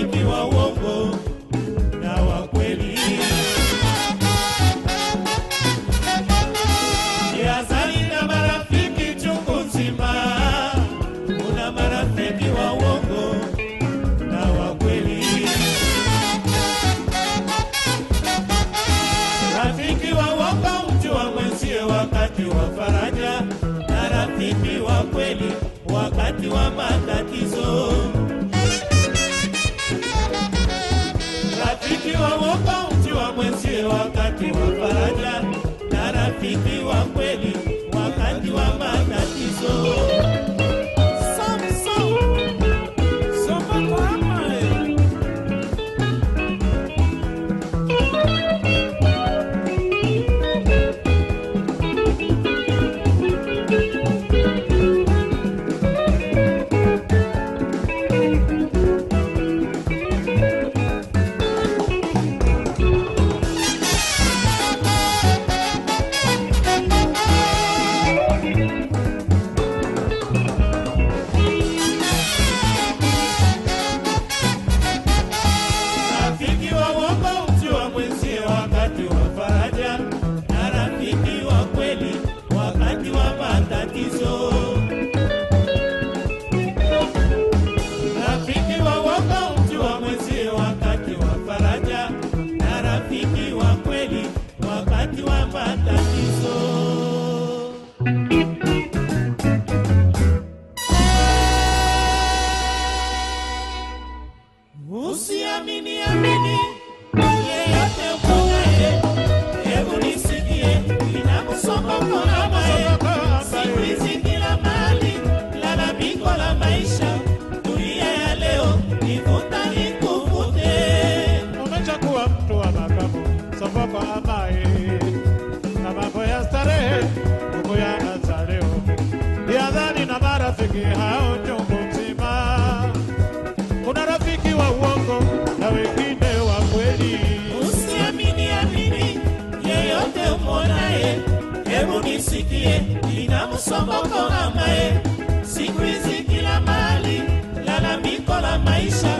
marafiki wa uongo na wa kweli. Jihadhari na marafiki chungu nzima, kuna marafiki wa uongo na wa kweli. Rafiki wa uongo mjua mwenzie wakati wa faraja, na rafiki wa kweli wakati wa madhara. weke hao chongo mzima. Kuna rafiki wa uongo na wengine wa kweli. Usiamini amini yeyote umonaye, hebu nisikie, nina msomboko amaye. Siku hizi kila mahali lalamiko la maisha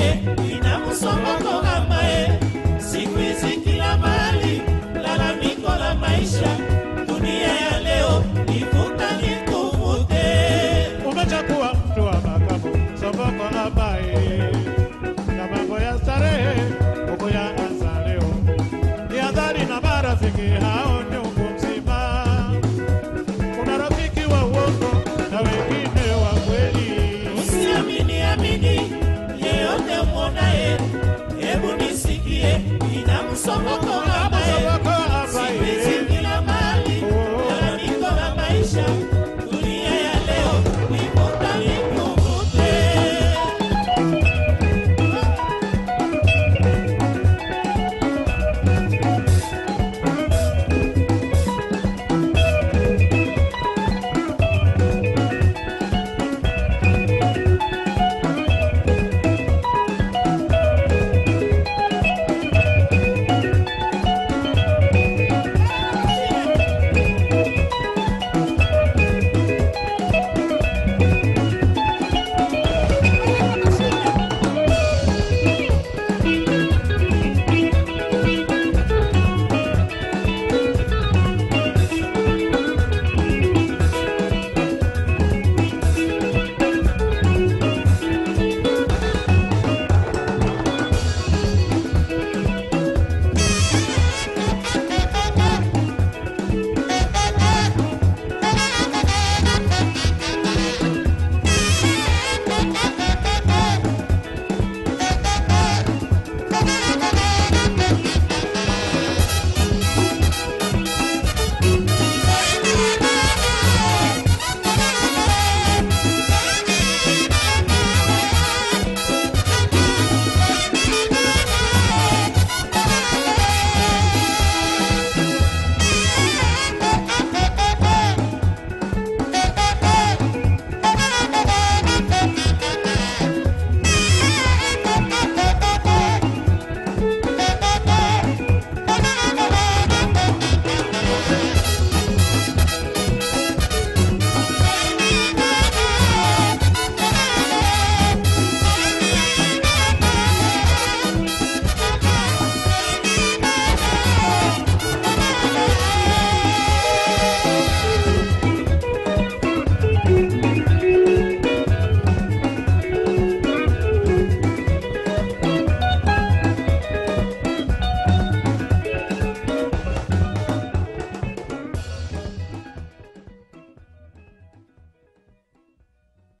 ye inamusomokoka maye siku hizi lalamiko la maisha. Dunia ya leo ikutani kuvute umechakuwa mtu wa makabo somokoka maye Someone